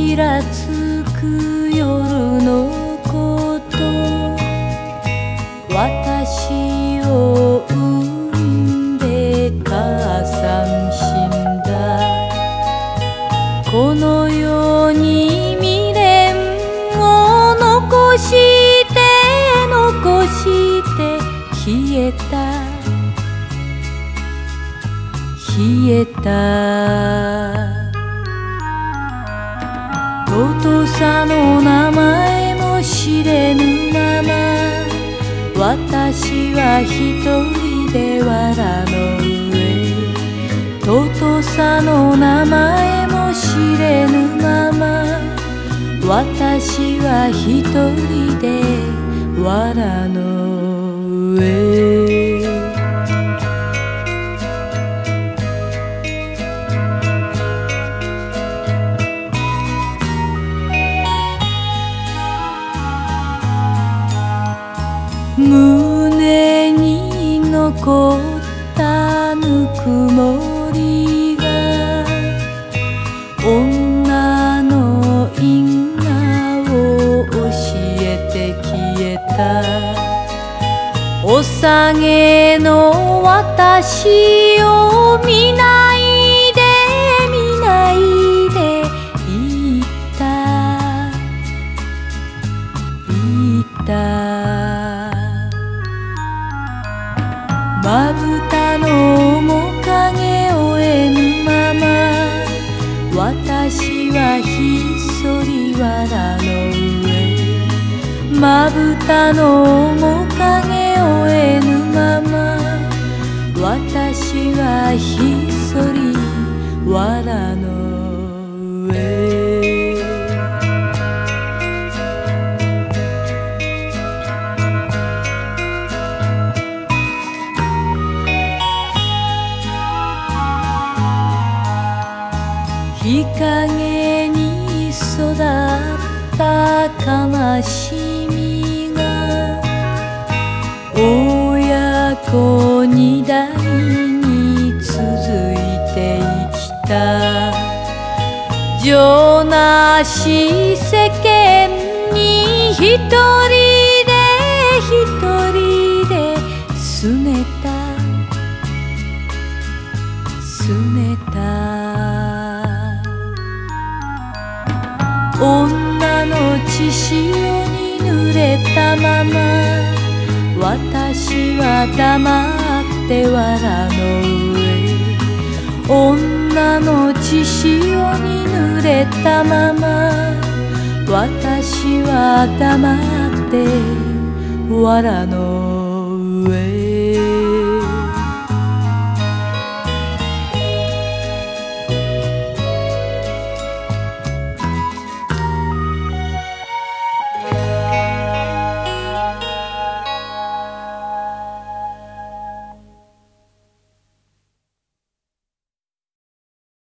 ちらつく夜のこと。私を産んで母さん死んだ。この世に未練を残して残して消えた。消えた。尊さの名前も知れぬまま私は一人で藁の上。尊さの名前も知れぬまま私は一人で藁の上。胸に残ったぬくもりが女の因果を教えて消えた。お下げの私を見ないで見ないで言った。言った。ひっそり藁の上まぶたの面影を得ぬまま。私はひっそり藁の上。日陰た悲しみが親子二代に続いて生きた。情なし世間に一人で一人で拗ねた。拗ねた。女の血潮に濡れたまま私は黙って藁の上。女の血潮に濡れたまま私は黙って藁の上。